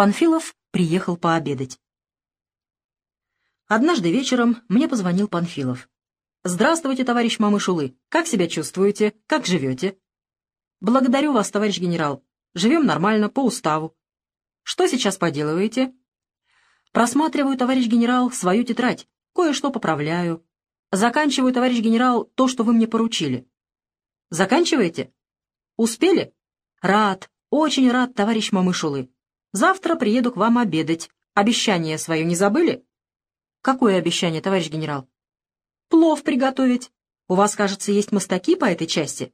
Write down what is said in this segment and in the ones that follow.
Панфилов приехал пообедать. Однажды вечером мне позвонил Панфилов. «Здравствуйте, товарищ Мамышулы. Как себя чувствуете? Как живете?» «Благодарю вас, товарищ генерал. Живем нормально, по уставу. Что сейчас поделываете?» «Просматриваю, товарищ генерал, свою тетрадь. Кое-что поправляю. Заканчиваю, товарищ генерал, то, что вы мне поручили». «Заканчиваете? Успели?» «Рад, очень рад, товарищ Мамышулы. Завтра приеду к вам обедать. Обещание свое не забыли?» «Какое обещание, товарищ генерал?» «Плов приготовить. У вас, кажется, есть мастаки по этой части?»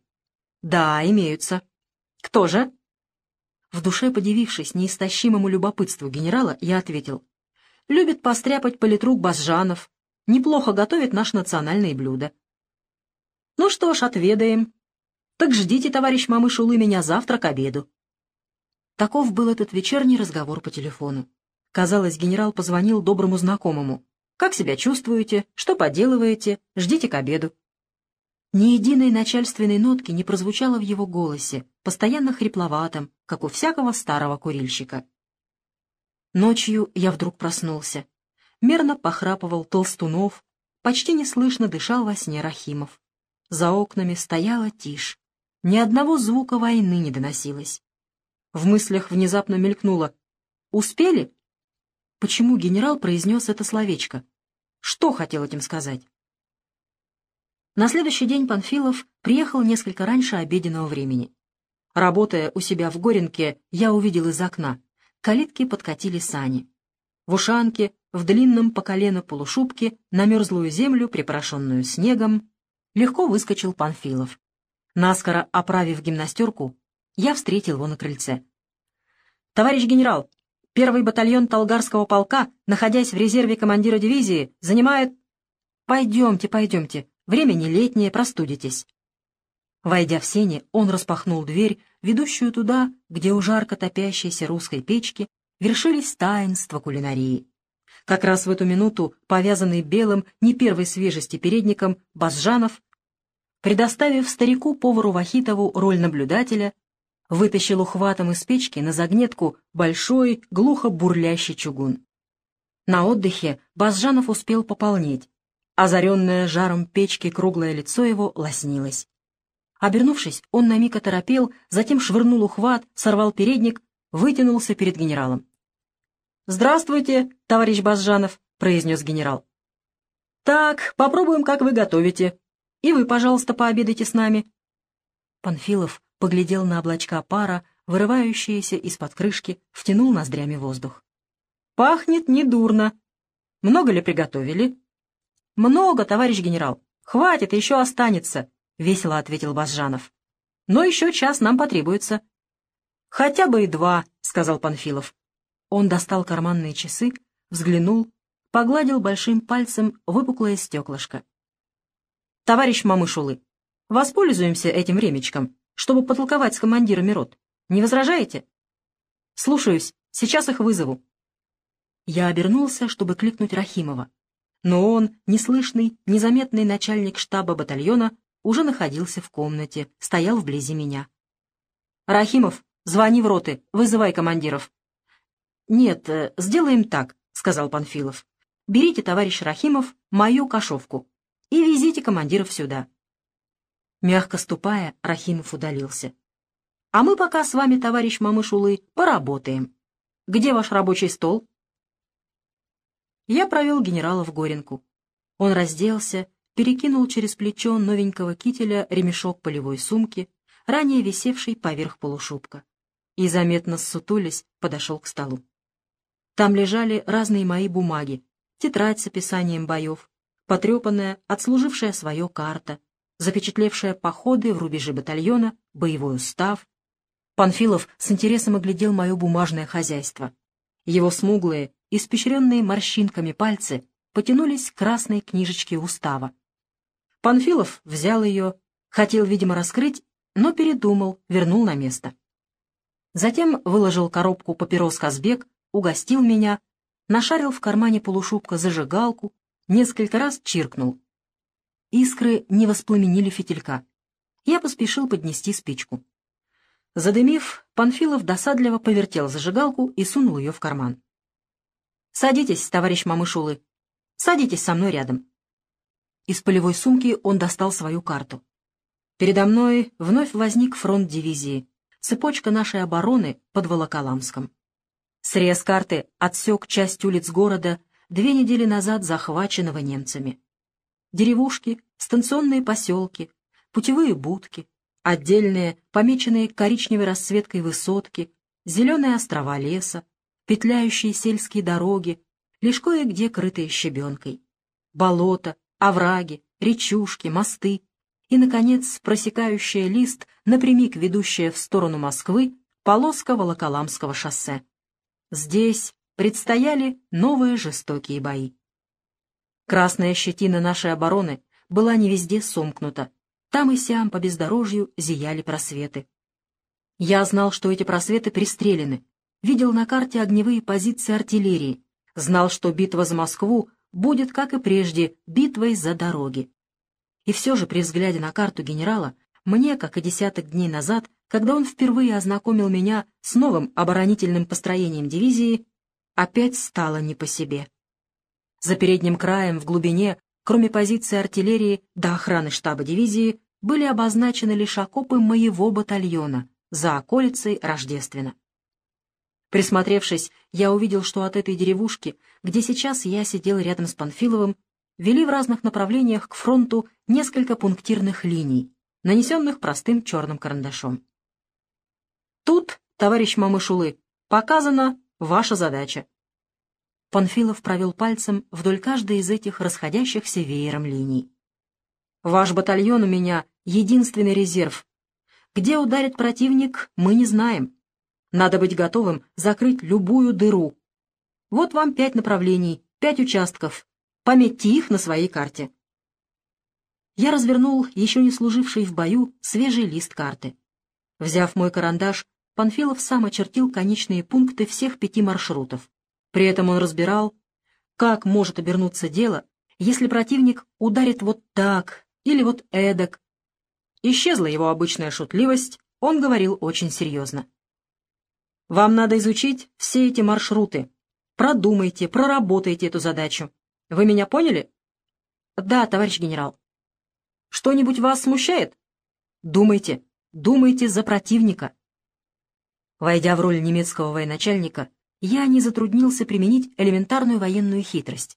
«Да, имеются». «Кто же?» В душе подивившись неистощимому любопытству генерала, я ответил. «Любит постряпать политрук Базжанов. Неплохо готовит наш национальные блюда». «Ну что ж, отведаем. Так ждите, товарищ Мамышулы, меня завтра к обеду». Таков был этот вечерний разговор по телефону. Казалось, генерал позвонил доброму знакомому. Как себя чувствуете? Что поделываете? Ждите к обеду». Ни единой начальственной нотки не прозвучало в его голосе, постоянно хрипловатом, как у всякого старого курильщика. Ночью я вдруг проснулся. Мерно похрапывал Толстунов, почти неслышно дышал во сне Рахимов. За окнами стояла тишь. Ни одного звука войны не доносилось. В мыслях внезапно мелькнуло. «Успели?» Почему генерал произнес это словечко? Что хотел этим сказать? На следующий день Панфилов приехал несколько раньше обеденного времени. Работая у себя в Горенке, я увидел из окна. К калитке подкатили сани. В ушанке, в длинном по колено полушубке, на мерзлую землю, припорошенную снегом, легко выскочил Панфилов. Наскоро оправив гимнастерку, я встретил его на крыльце. «Товарищ генерал, Первый батальон Толгарского полка, находясь в резерве командира дивизии, занимает... Пойдемте, пойдемте, время не летнее, простудитесь. Войдя в сени, он распахнул дверь, ведущую туда, где у жарко топящейся русской печки вершились таинства кулинарии. Как раз в эту минуту, повязанный белым, не первой свежести передником, Базжанов, предоставив старику-повару Вахитову роль наблюдателя, вытащил ухватом из печки на загнетку большой, глухо бурлящий чугун. На отдыхе Базжанов успел пополнеть. Озаренное жаром печки круглое лицо его лоснилось. Обернувшись, он на миг оторопел, затем швырнул ухват, сорвал передник, вытянулся перед генералом. «Здравствуйте, товарищ Базжанов», — произнес генерал. «Так, попробуем, как вы готовите. И вы, пожалуйста, пообедайте с нами». Панфилов поглядел на облачка пара, вырывающиеся из-под крышки, втянул ноздрями воздух. «Пахнет недурно. Много ли приготовили?» «Много, товарищ генерал. Хватит, еще останется», — весело ответил Базжанов. «Но еще час нам потребуется». «Хотя бы и два», — сказал Панфилов. Он достал карманные часы, взглянул, погладил большим пальцем выпуклое стеклышко. «Товарищ Мамышулы, воспользуемся этим времечком чтобы потолковать с командирами рот. Не возражаете? Слушаюсь, сейчас их вызову. Я обернулся, чтобы кликнуть Рахимова. Но он, неслышный, незаметный начальник штаба батальона, уже находился в комнате, стоял вблизи меня. «Рахимов, звони в роты, вызывай командиров». «Нет, э, сделаем так», — сказал Панфилов. «Берите, товарищ Рахимов, мою кошовку и везите командиров сюда. Мягко ступая, Рахимов удалился. «А мы пока с вами, товарищ Мамышулы, поработаем. Где ваш рабочий стол?» Я провел генерала в Горенку. Он разделся, перекинул через плечо новенького кителя ремешок полевой сумки, ранее висевший поверх полушубка, и, заметно ссутулясь, подошел к столу. Там лежали разные мои бумаги, тетрадь с описанием боев, потрепанная, отслужившая свое карта, запечатлевшая походы в рубежи батальона, боевой устав. Панфилов с интересом оглядел мое бумажное хозяйство. Его смуглые, испещренные морщинками пальцы потянулись к красной книжечке устава. Панфилов взял ее, хотел, видимо, раскрыть, но передумал, вернул на место. Затем выложил коробку папирос Казбек, угостил меня, нашарил в кармане полушубка зажигалку, несколько раз чиркнул. Искры не воспламенили фитилька. Я поспешил поднести спичку. Задымив, Панфилов досадливо повертел зажигалку и сунул ее в карман. «Садитесь, товарищ Мамышулы. Садитесь со мной рядом». Из полевой сумки он достал свою карту. Передо мной вновь возник фронт дивизии, цепочка нашей обороны под Волоколамском. Срез карты отсек часть улиц города, две недели назад захваченного немцами. Деревушки, станционные поселки, путевые будки, отдельные, помеченные коричневой расцветкой высотки, зеленые острова леса, петляющие сельские дороги, лишь кое-где крытые щебенкой, болота, овраги, речушки, мосты и, наконец, просекающая лист, напрямик ведущая в сторону Москвы, полоска Волоколамского шоссе. Здесь предстояли новые жестокие бои. Красная щетина нашей обороны была не везде сомкнута, там и сям по бездорожью зияли просветы. Я знал, что эти просветы пристрелены, видел на карте огневые позиции артиллерии, знал, что битва за Москву будет, как и прежде, битвой за дороги. И все же при взгляде на карту генерала, мне, как и десяток дней назад, когда он впервые ознакомил меня с новым оборонительным построением дивизии, опять стало не по себе. За передним краем, в глубине, Кроме позиции артиллерии до охраны штаба дивизии, были обозначены лишь окопы моего батальона за околицей Рождествена. Присмотревшись, я увидел, что от этой деревушки, где сейчас я сидел рядом с Панфиловым, вели в разных направлениях к фронту несколько пунктирных линий, нанесенных простым черным карандашом. Тут, товарищ Мамышулы, показана ваша задача. Панфилов провел пальцем вдоль каждой из этих расходящихся веером линий. «Ваш батальон у меня единственный резерв. Где ударит противник, мы не знаем. Надо быть готовым закрыть любую дыру. Вот вам пять направлений, пять участков. Пометьте их на своей карте». Я развернул еще не служивший в бою свежий лист карты. Взяв мой карандаш, Панфилов сам очертил конечные пункты всех пяти маршрутов. При этом он разбирал, как может обернуться дело, если противник ударит вот так или вот эдак. Исчезла его обычная шутливость, он говорил очень серьезно. «Вам надо изучить все эти маршруты. Продумайте, проработайте эту задачу. Вы меня поняли?» «Да, товарищ генерал». «Что-нибудь вас смущает?» «Думайте, думайте за противника». Войдя в роль немецкого военачальника, я не затруднился применить элементарную военную хитрость.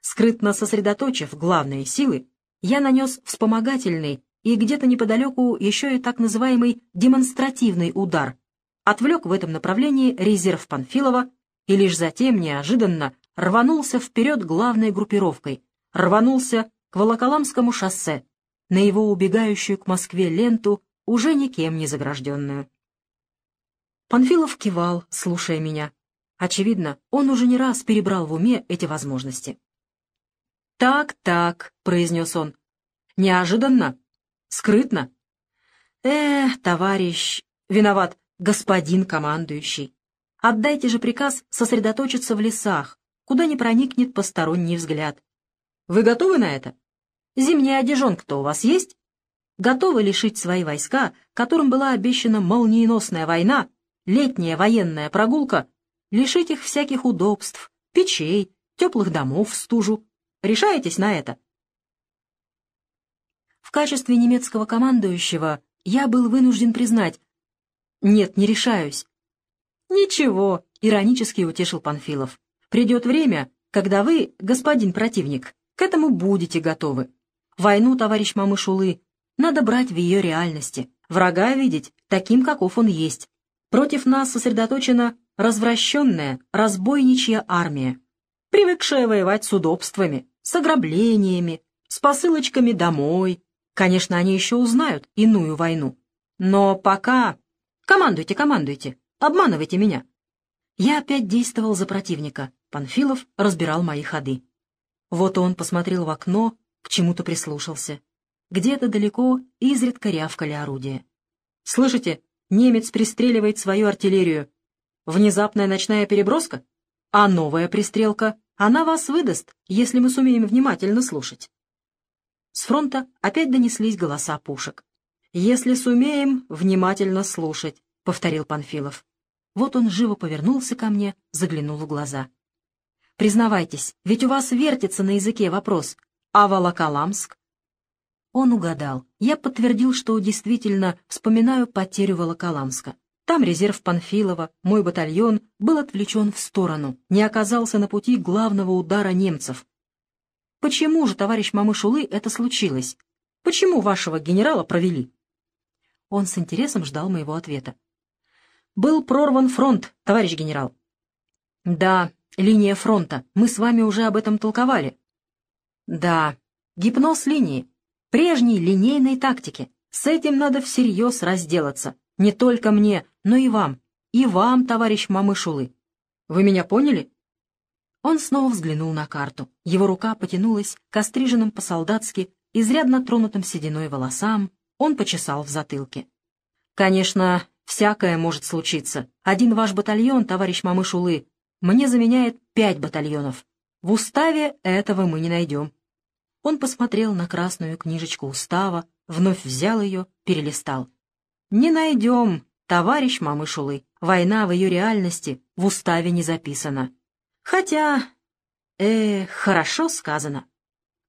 Скрытно сосредоточив главные силы, я нанес вспомогательный и где-то неподалеку еще и так называемый демонстративный удар, отвлек в этом направлении резерв Панфилова и лишь затем неожиданно рванулся вперед главной группировкой, рванулся к Волоколамскому шоссе, на его убегающую к Москве ленту, уже никем не загражденную. Панфилов кивал, слушая меня. Очевидно, он уже не раз перебрал в уме эти возможности. «Так, так», — произнес он. «Неожиданно? Скрытно?» «Э, товарищ, виноват, господин командующий. Отдайте же приказ сосредоточиться в лесах, куда не проникнет посторонний взгляд. Вы готовы на это? Зимняя одежонка-то у вас есть? Готовы лишить свои войска, которым была обещана молниеносная война, летняя военная прогулка лишить их всяких удобств, печей, теплых домов в стужу. Решаетесь на это? В качестве немецкого командующего я был вынужден признать, нет, не решаюсь. Ничего, иронически утешил Панфилов. Придет время, когда вы, господин противник, к этому будете готовы. Войну, товарищ Мамышулы, надо брать в ее реальности, врага видеть таким, каков он есть. Против нас сосредоточено развращенная, разбойничья армия, привыкшая воевать с удобствами, с ограблениями, с посылочками домой. Конечно, они еще узнают иную войну. Но пока... Командуйте, командуйте, обманывайте меня. Я опять действовал за противника. Панфилов разбирал мои ходы. Вот он посмотрел в окно, к чему-то прислушался. Где-то далеко изредка рявкали орудия. «Слышите, немец пристреливает свою артиллерию. Внезапная ночная переброска? А новая пристрелка? Она вас выдаст, если мы сумеем внимательно слушать. С фронта опять донеслись голоса пушек. Если сумеем внимательно слушать. — повторил Панфилов. Вот он живо повернулся ко мне, заглянул в глаза. «Признавайтесь, ведь у вас вертится на языке вопрос. А Волоколамск?» Он угадал. Я подтвердил, что действительно вспоминаю потерю Волоколамска. Там резерв Панфилова, мой батальон, был отвлечен в сторону, не оказался на пути главного удара немцев. Почему же, товарищ Мамышулы, это случилось? Почему вашего генерала провели? Он с интересом ждал моего ответа. Был прорван фронт, товарищ генерал. Да, линия фронта. Мы с вами уже об этом толковали. Да, гипноз линии. Прежней линейной тактики. С этим надо всерьез разделаться. Не только мне, но и вам. И вам, товарищ Мамышулы. Вы меня поняли? Он снова взглянул на карту. Его рука потянулась к остриженным по-солдатски, изрядно тронутым сединой волосам. Он почесал в затылке. «Конечно, всякое может случиться. Один ваш батальон, товарищ Мамышулы, мне заменяет пять батальонов. В уставе этого мы не найдем». Он посмотрел на красную книжечку устава, вновь взял ее, перелистал. Не найдем, товарищ Мамышулы. Война в ее реальности в уставе не записана. Хотя... э, хорошо сказано.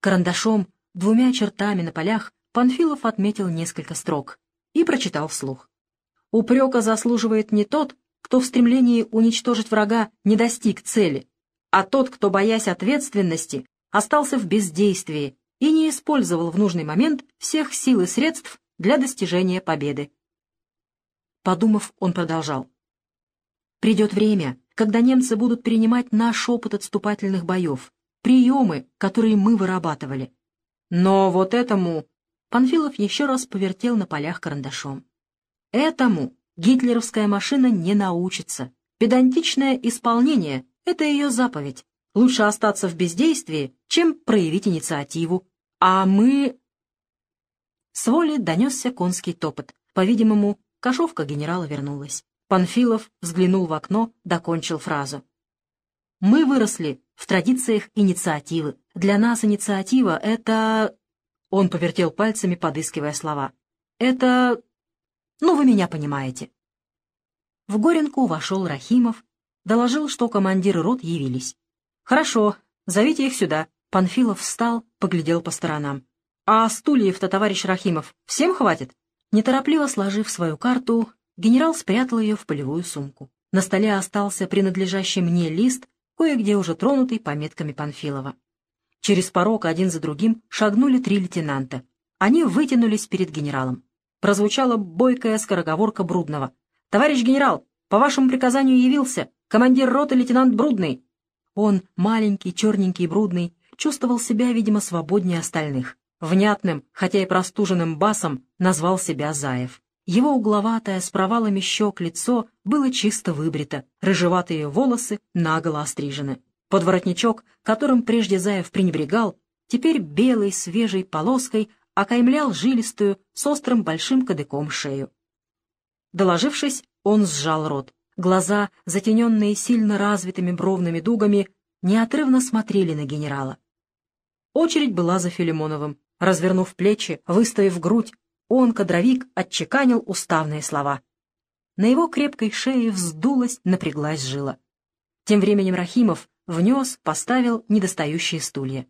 Карандашом, двумя чертами на полях, Панфилов отметил несколько строк и прочитал вслух. Упрека заслуживает не тот, кто в стремлении уничтожить врага не достиг цели, а тот, кто, боясь ответственности, остался в бездействии и не использовал в нужный момент всех сил и средств для достижения победы. Подумав, он продолжал. «Придет время, когда немцы будут перенимать наш опыт отступательных боев, приемы, которые мы вырабатывали. Но вот этому...» Панфилов еще раз повертел на полях карандашом. «Этому гитлеровская машина не научится. Педантичное исполнение — это ее заповедь. Лучше остаться в бездействии, чем проявить инициативу. А мы...» С воли донесся конский топот. По-видимому, Кошовка генерала вернулась. Панфилов взглянул в окно, докончил фразу. «Мы выросли в традициях инициативы. Для нас инициатива — это...» Он повертел пальцами, подыскивая слова. «Это... ну, вы меня понимаете». В Горенку вошел Рахимов, доложил, что командиры рот явились. «Хорошо, зовите их сюда». Панфилов встал, поглядел по сторонам. «А стульев-то, товарищ Рахимов, всем хватит?» Неторопливо сложив свою карту, генерал спрятал ее в полевую сумку. На столе остался принадлежащий мне лист, кое-где уже тронутый пометками Панфилова. Через порог один за другим шагнули три лейтенанта. Они вытянулись перед генералом. Прозвучала бойкая скороговорка Брудного. «Товарищ генерал, по вашему приказанию явился командир роты лейтенант Брудный». Он, маленький, черненький Брудный, чувствовал себя, видимо, свободнее остальных. Внятным, хотя и простуженным басом назвал себя Заев. Его угловатое, с провалами щек лицо было чисто выбрито, рыжеватые волосы наголо острижены. Подворотничок, которым прежде Заев пренебрегал, теперь белой свежей полоской окаймлял жилистую с острым большим кадыком шею. Доложившись, он сжал рот. Глаза, затененные сильно развитыми бровными дугами, неотрывно смотрели на генерала. Очередь была за Филимоновым. Развернув плечи, выставив грудь, он, кадровик, отчеканил уставные слова. На его крепкой шее вздулась, напряглась жила. Тем временем Рахимов внес, поставил недостающие стулья.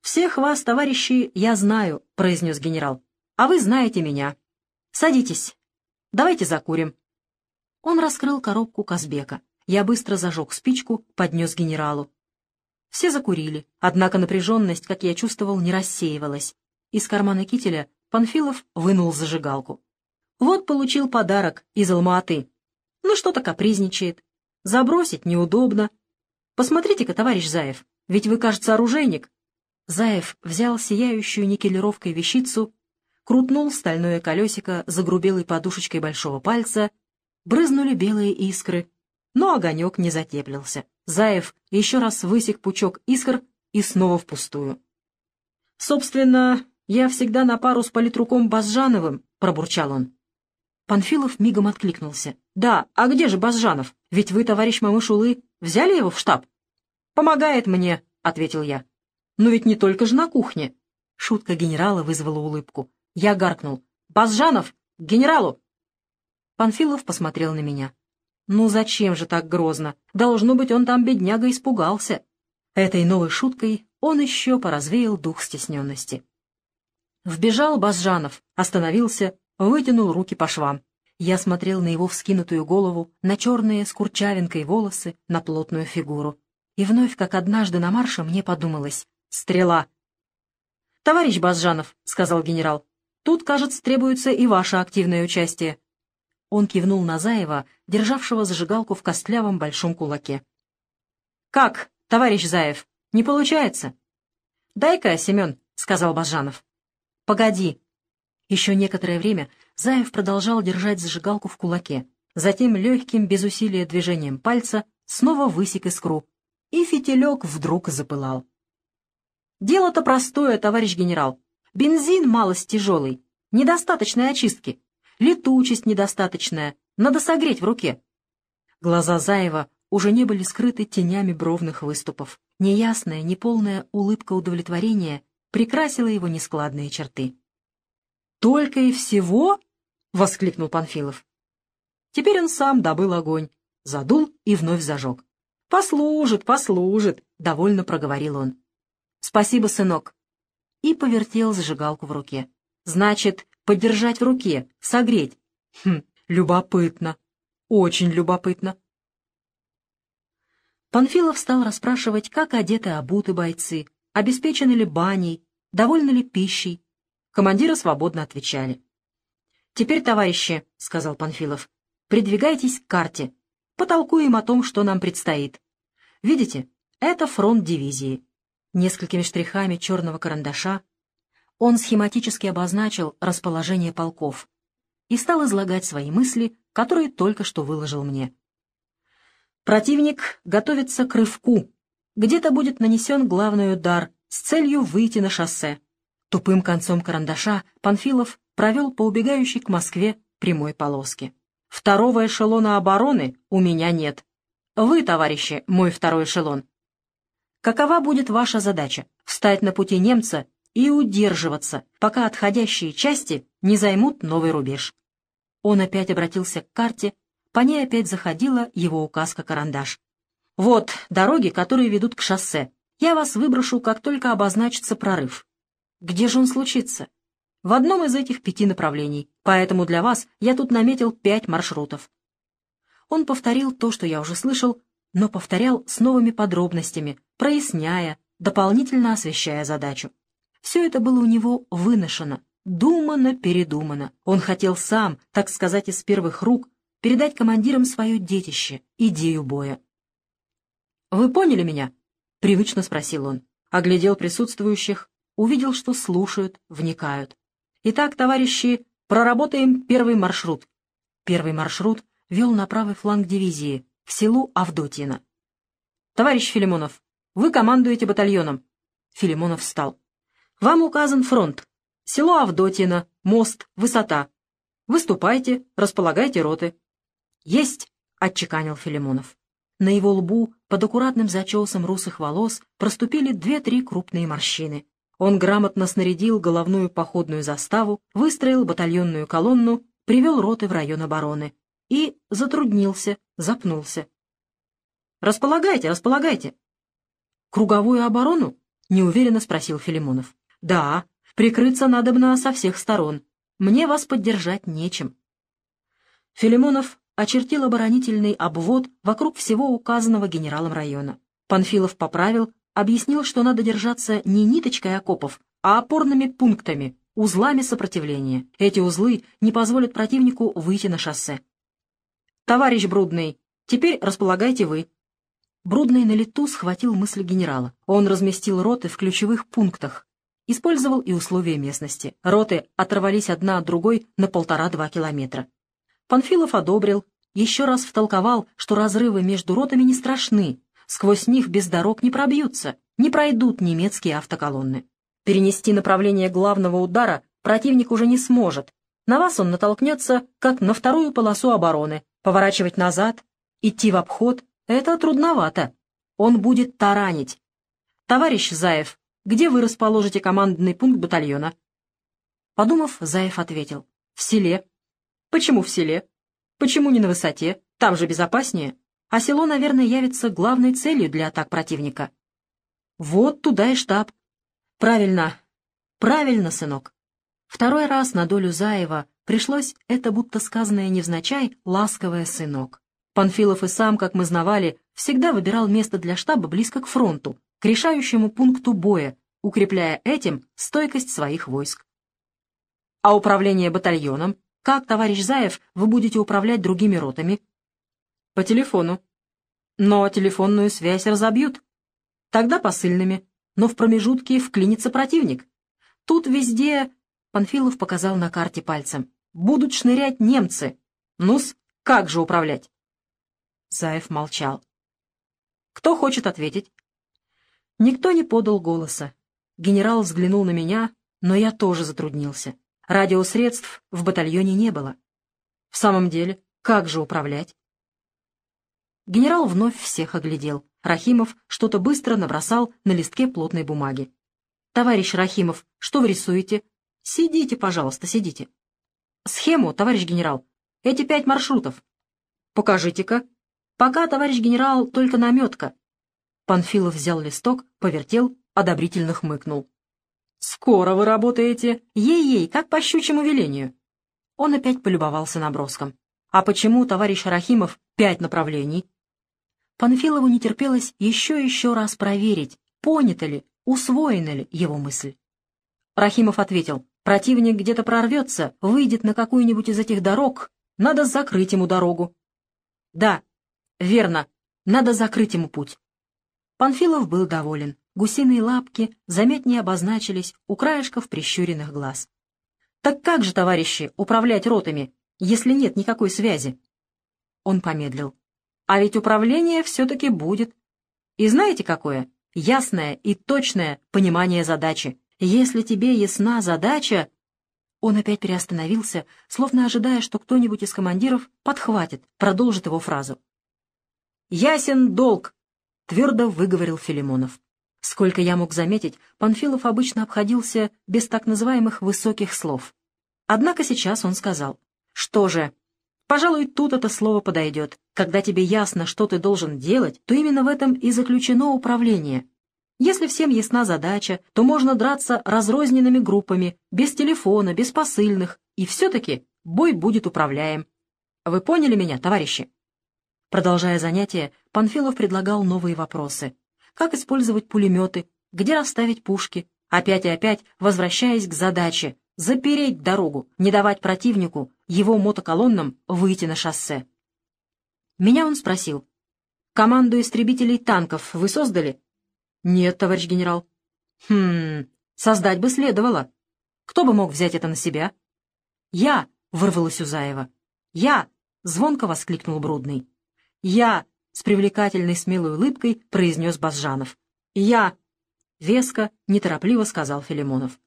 «Всех вас, товарищи, я знаю», — произнес генерал. «А вы знаете меня. Садитесь. Давайте закурим». Он раскрыл коробку Казбека. Я быстро зажег спичку, поднес генералу. Все закурили, однако напряженность, как я чувствовал, не рассеивалась. Из кармана кителя Панфилов вынул зажигалку. Вот получил подарок из Алматы. Ну что-то капризничает. Забросить неудобно. Посмотрите-ка, товарищ Заев, ведь вы, кажется, оружейник. Заев взял сияющую никелировкой вещицу, крутнул стальное колесико загрубелой подушечкой большого пальца, брызнули белые искры, но огонек не затеплился. Заев еще раз высек пучок искр и снова впустую. «Собственно, я всегда на пару с политруком Базжановым», — пробурчал он. Панфилов мигом откликнулся. «Да, а где же Базжанов? Ведь вы, товарищ Мамышулы, взяли его в штаб?» «Помогает мне», — ответил я. «Но ведь не только же на кухне». Шутка генерала вызвала улыбку. Я гаркнул. «Базжанов! К генералу!» Панфилов посмотрел на меня. «Ну зачем же так грозно? Должно быть, он там, бедняга, испугался». Этой новой шуткой он еще поразвеял дух стесненности. Вбежал Базжанов, остановился, вытянул руки по швам. Я смотрел на его вскинутую голову, на черные с курчавинкой волосы, на плотную фигуру. И вновь, как однажды на марше, мне подумалось — стрела. «Товарищ Базжанов», — сказал генерал, — «тут, кажется, требуется и ваше активное участие». Он кивнул на Заева, державшего зажигалку в костлявом большом кулаке. «Как, товарищ Заев, не получается?» «Дай-ка, Семен», — сказал Бажанов. «Погоди». Еще некоторое время Заев продолжал держать зажигалку в кулаке, затем легким, без усилия движением пальца, снова высек искру, и фитилек вдруг запылал. «Дело-то простое, товарищ генерал. Бензин малость тяжелый, недостаточной очистки. Летучесть недостаточная, надо согреть в руке. Глаза Заева уже не были скрыты тенями бровных выступов. Неясная, неполная улыбка удовлетворения прикрасила его нескладные черты. «Только и всего?» — воскликнул Панфилов. Теперь он сам добыл огонь, задул и вновь зажег. «Послужит, послужит», — довольно проговорил он. «Спасибо, сынок». И повертел зажигалку в руке. «Значит, подержать в руке, согреть. Хм, любопытно, очень любопытно. Панфилов стал расспрашивать, как одеты обуты бойцы, обеспечены ли баней, довольны ли пищей. Командиры свободно отвечали. «Теперь, товарищи», — сказал Панфилов, — «придвигайтесь к карте. Потолкуем о том, что нам предстоит. Видите, это фронт дивизии. Несколькими штрихами черного карандаша он схематически обозначил расположение полков и стал излагать свои мысли, которые только что выложил мне. Противник готовится к рывку. Где-то будет нанесен главный удар с целью выйти на шоссе. Тупым концом карандаша Панфилов провел по убегающей к Москве прямой полоске. Второго эшелона обороны у меня нет. Вы, товарищи, мой второй эшелон. Какова будет ваша задача? Встать на пути немца и удерживаться, пока отходящие части не займут новый рубеж. Он опять обратился к карте, по ней опять заходила его указка-карандаш. «Вот дороги, которые ведут к шоссе. Я вас выброшу, как только обозначится прорыв. Где же он случится? В одном из этих пяти направлений, поэтому для вас я тут наметил пять маршрутов». Он повторил то, что я уже слышал, но повторял с новыми подробностями, проясняя, дополнительно освещая задачу. Все это было у него выношено, думано-передумано. Он хотел сам, так сказать, из первых рук, передать командирам свое детище, идею боя. «Вы поняли меня?» — привычно спросил он. Оглядел присутствующих, увидел, что слушают, вникают. «Итак, товарищи, проработаем первый маршрут». Первый маршрут вел на правый фланг дивизии, в селу Авдотьино. «Товарищ Филимонов, вы командуете батальоном». Филимонов встал. Вам указан фронт. Село Авдотьино, мост, высота. Выступайте, располагайте роты. Есть, — отчеканил Филимонов. На его лбу, под аккуратным зачесом русых волос, проступили две-три крупные морщины. Он грамотно снарядил головную походную заставу, выстроил батальонную колонну, привел роты в район обороны и затруднился, запнулся. «Располагайте, располагайте!» «Круговую оборону?» — неуверенно спросил Филимонов. «Да, прикрыться надобно со всех сторон. Мне вас поддержать нечем». Филимонов очертил оборонительный обвод вокруг всего указанного генералом района. Панфилов поправил, объяснил, что надо держаться не ниточкой окопов, а опорными пунктами, узлами сопротивления. Эти узлы не позволят противнику выйти на шоссе. «Товарищ Брудный, теперь располагайте вы». Брудный на лету схватил мысль генерала. Он разместил роты в ключевых пунктах, Использовал и условия местности. Роты оторвались одна от другой на полтора-два километра. Панфилов одобрил, еще раз втолковал, что разрывы между ротами не страшны, сквозь них без дорог не пробьются, не пройдут немецкие автоколонны. Перенести направление главного удара противник уже не сможет. На вас он натолкнется, как на вторую полосу обороны. Поворачивать назад, идти в обход — это трудновато. Он будет таранить. Товарищ Заев, где вы расположите командный пункт батальона?» Подумав, Заев ответил. «В селе». «Почему в селе?» Почему не на высоте? Там же безопаснее. А село, наверное, явится главной целью для атак противника. Вот туда и штаб. Правильно, правильно, сынок. Второй раз на долю Заева пришлось это будто сказанное невзначай ласковое сынок. Панфилов и сам, как мы знавали, всегда выбирал место для штаба близко к фронту, к решающему пункту боя, укрепляя этим стойкость своих войск. А управление батальоном? Как, товарищ Заев, вы будете управлять другими ротами? По телефону. Но телефонную связь разобьют. Тогда посыльными. Но в промежутке вклинится противник. Тут везде... Панфилов показал на карте пальцем. Будут шнырять немцы. Ну-с, как же управлять? Заев молчал. «Кто хочет ответить?» Никто не подал голоса. Генерал взглянул на меня, но я тоже затруднился. Радиосредств в батальоне не было. В самом деле, как же управлять? Генерал вновь всех оглядел. Рахимов что-то быстро набросал на листке плотной бумаги. «Товарищ Рахимов, что вы рисуете?» «Сидите, пожалуйста, сидите». «Схему, товарищ генерал. Эти пять маршрутов». «Покажите-ка». «Пока, товарищ генерал, только наметка». Панфилов взял листок, повертел, одобрительно хмыкнул. «Скоро вы работаете. Ей-ей, как по щучьему велению». Он опять полюбовался наброском. «А почему, товарищ Рахимов, пять направлений?» Панфилову не терпелось еще еще раз проверить, понята ли, усвоена ли его мысль. Рахимов ответил, «Противник где-то прорвется, выйдет на какую-нибудь из этих дорог, надо закрыть ему дорогу». «Да, верно, надо закрыть ему путь». Панфилов был доволен. Гусиные лапки заметнее обозначились у краешков прищуренных глаз. «Так как же, товарищи, управлять ротами, если нет никакой связи?» Он помедлил. «А ведь управление все-таки будет. И знаете какое? Ясное и точное понимание задачи. Если тебе ясна задача...» Он опять переостановился, словно ожидая, что кто-нибудь из командиров подхватит, продолжит его фразу. «Ясен долг!» — твердо выговорил Филимонов. Сколько я мог заметить, Панфилов обычно обходился без так называемых высоких слов. Однако сейчас он сказал, что же, пожалуй, тут это слово подойдет. Когда тебе ясно, что ты должен делать, то именно в этом и заключено управление. Если всем ясна задача, то можно драться разрозненными группами, без телефона, без посыльных, и все-таки бой будет управляем. Вы поняли меня, товарищи? Продолжая занятие, Панфилов предлагал новые вопросы как использовать пулеметы, где расставить пушки, опять и опять возвращаясь к задаче запереть дорогу, не давать противнику, его мотоколоннам, выйти на шоссе. Меня он спросил, «Команду истребителей танков вы создали?» «Нет, товарищ генерал». «Хм, создать бы следовало. Кто бы мог взять это на себя?» «Я!» — вырвалась Узаева. «Я!» — звонко воскликнул Брудный. «Я!» С привлекательной смелой улыбкой произнес Базжанов. «Я!» — веско, неторопливо сказал Филимонов.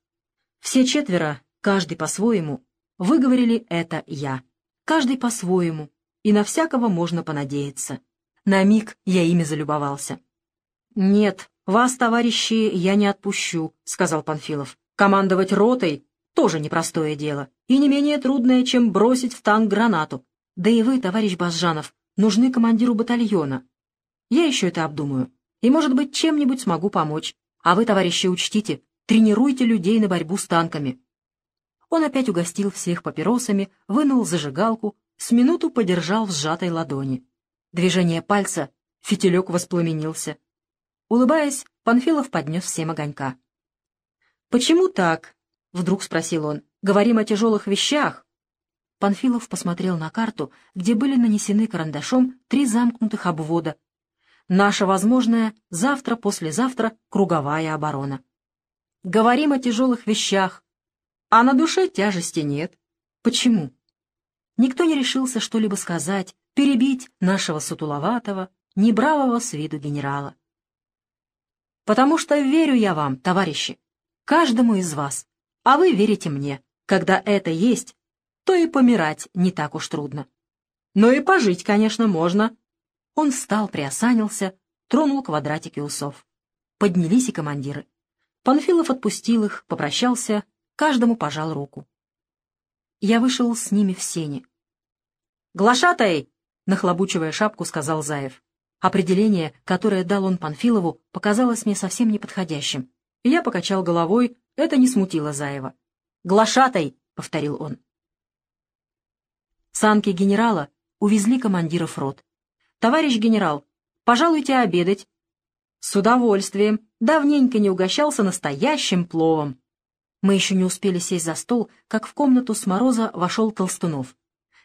Все четверо, каждый по-своему, выговорили это «я». Каждый по-своему, и на всякого можно понадеяться. На миг я ими залюбовался. «Нет, вас, товарищи, я не отпущу», — сказал Панфилов. «Командовать ротой — тоже непростое дело, и не менее трудное, чем бросить в танк гранату. Да и вы, товарищ Базжанов, нужны командиру батальона. Я еще это обдумаю, и, может быть, чем-нибудь смогу помочь. А вы, товарищи, учтите, тренируйте людей на борьбу с танками». Он опять угостил всех папиросами, вынул зажигалку, с минуту подержал в сжатой ладони. Движение пальца, фитилек воспламенился. Улыбаясь, Панфилов поднес всем огонька. «Почему так?» — вдруг спросил он. «Говорим о тяжелых вещах, Панфилов посмотрел на карту, где были нанесены карандашом три замкнутых обвода. Наша возможная завтра-послезавтра круговая оборона. Говорим о тяжелых вещах, а на душе тяжести нет. Почему? Никто не решился что-либо сказать, перебить нашего сутуловатого, небравого с виду генерала. Потому что верю я вам, товарищи, каждому из вас, а вы верите мне. Когда это есть, то и помирать не так уж трудно. Но и пожить, конечно, можно. Он встал, приосанился, тронул квадратики усов. Поднялись и командиры. Панфилов отпустил их, попрощался, каждому пожал руку. Я вышел с ними в сене. «Глашатай!» — нахлобучивая шапку, сказал Заев. Определение, которое дал он Панфилову, показалось мне совсем неподходящим. Я покачал головой, это не смутило Заева. «Глашатай!» — повторил он. Санки генерала увезли командиров рот. «Товарищ генерал, пожалуйте обедать». «С удовольствием. Давненько не угощался настоящим пловом». Мы еще не успели сесть за стол, как в комнату с мороза вошел Толстунов.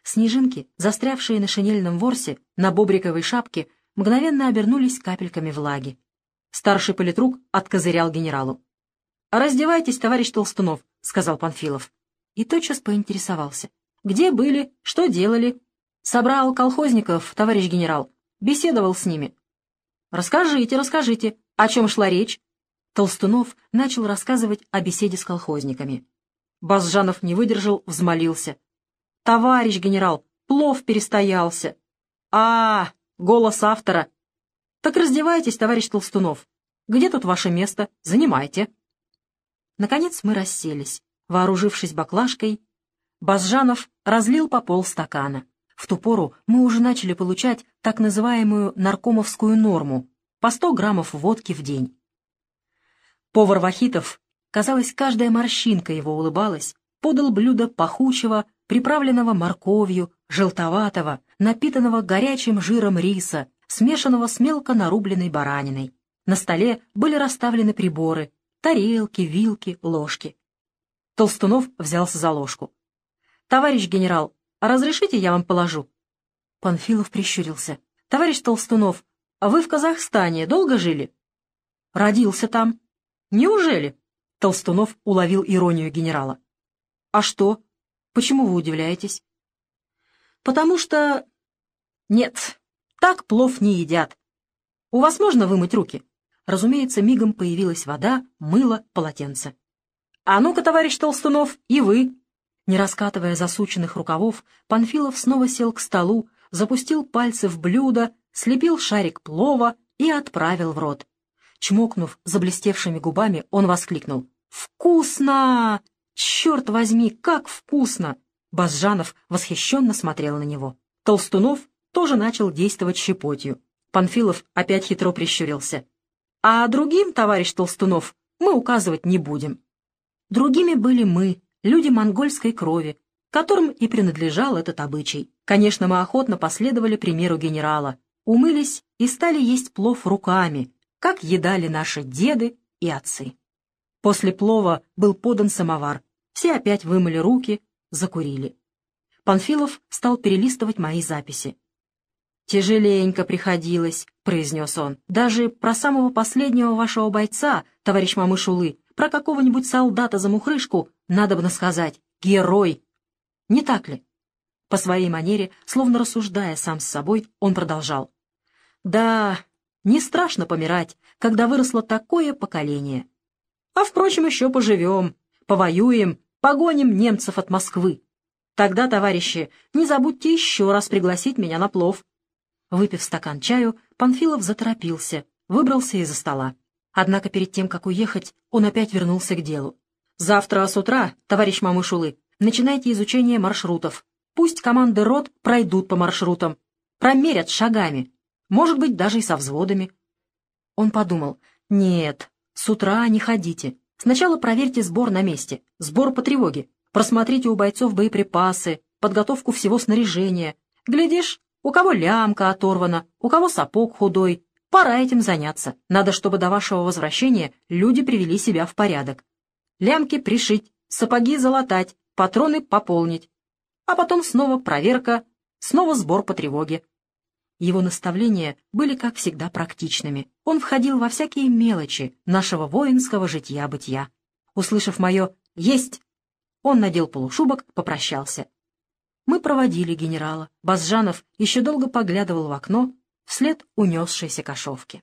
Снежинки, застрявшие на шинельном ворсе, на бобриковой шапке, мгновенно обернулись капельками влаги. Старший политрук откозырял генералу. «Раздевайтесь, товарищ Толстунов», — сказал Панфилов. И тотчас поинтересовался. «Где были? Что делали?» «Собрал колхозников, товарищ генерал. Беседовал с ними». «Расскажите, расскажите, о чем шла речь?» Толстунов начал рассказывать о беседе с колхозниками. Базжанов не выдержал, взмолился. «Товарищ генерал, плов перестоялся!» «А, голос автора!» «Так раздевайтесь, товарищ Толстунов. Где тут ваше место? Занимайте!» Наконец мы расселись. Вооружившись баклажкой, Базжанов разлил по полстакана. В ту пору мы уже начали получать так называемую наркомовскую норму — по 100 граммов водки в день. Повар Вахитов, казалось, каждая морщинка его улыбалась, подал блюдо пахучего, приправленного морковью, желтоватого, напитанного горячим жиром риса, смешанного с мелко нарубленной бараниной. На столе были расставлены приборы — тарелки, вилки, ложки. Толстунов взялся за ложку. «Товарищ генерал, разрешите я вам положу?» Панфилов прищурился. «Товарищ Толстунов, а вы в Казахстане долго жили?» «Родился там», «Неужели?» — Толстунов уловил иронию генерала. «А что? Почему вы удивляетесь?» «Потому что...» «Нет, так плов не едят. У вас можно вымыть руки?» Разумеется, мигом появилась вода, мыло, полотенце. «А ну-ка, товарищ Толстунов, и вы!» Не раскатывая засученных рукавов, Панфилов снова сел к столу, запустил пальцы в блюдо, слепил шарик плова и отправил в рот. Чмокнув заблестевшими губами, он воскликнул. «Вкусно! Черт возьми, как вкусно!» Базжанов восхищенно смотрел на него. Толстунов тоже начал действовать щепотью. Панфилов опять хитро прищурился. «А другим, товарищ Толстунов, мы указывать не будем». Другими были мы, люди монгольской крови, которым и принадлежал этот обычай. Конечно, мы охотно последовали примеру генерала, умылись и стали есть плов руками, как едали наши деды и отцы. После плова был подан самовар. Все опять вымыли руки, закурили. Панфилов стал перелистывать мои записи. «Тяжеленько приходилось», — произнес он. «Даже про самого последнего вашего бойца, товарищ Мамышулы, про какого-нибудь солдата-замухрышку, надо бы сказать, герой. Не так ли?» По своей манере, словно рассуждая сам с собой, он продолжал. «Да, не страшно помирать, когда выросло такое поколение. А, впрочем, еще поживем, повоюем, погоним немцев от Москвы. Тогда, товарищи, не забудьте еще раз пригласить меня на плов. Выпив стакан чаю, Панфилов заторопился, выбрался из-за стола. Однако перед тем, как уехать, он опять вернулся к делу. «Завтра с утра, товарищ Мамышулы, начинайте изучение маршрутов. Пусть команды рот пройдут по маршрутам, промерят шагами, может быть, даже и со взводами. Он подумал, нет, с утра не ходите. Сначала проверьте сбор на месте, сбор по тревоге. Просмотрите у бойцов боеприпасы, подготовку всего снаряжения. Глядишь, у кого лямка оторвана, у кого сапог худой. Пора этим заняться. Надо, чтобы до вашего возвращения люди привели себя в порядок. Лямки пришить, сапоги залатать, патроны пополнить. А потом снова проверка, снова сбор по тревоге. Его наставления были, как всегда, практичными. Он входил во всякие мелочи нашего воинского житья-бытия. Услышав мое «Есть!», он надел полушубок, попрощался. Мы проводили генерала. Базжанов еще долго поглядывал в окно вслед унесшейся кошовки.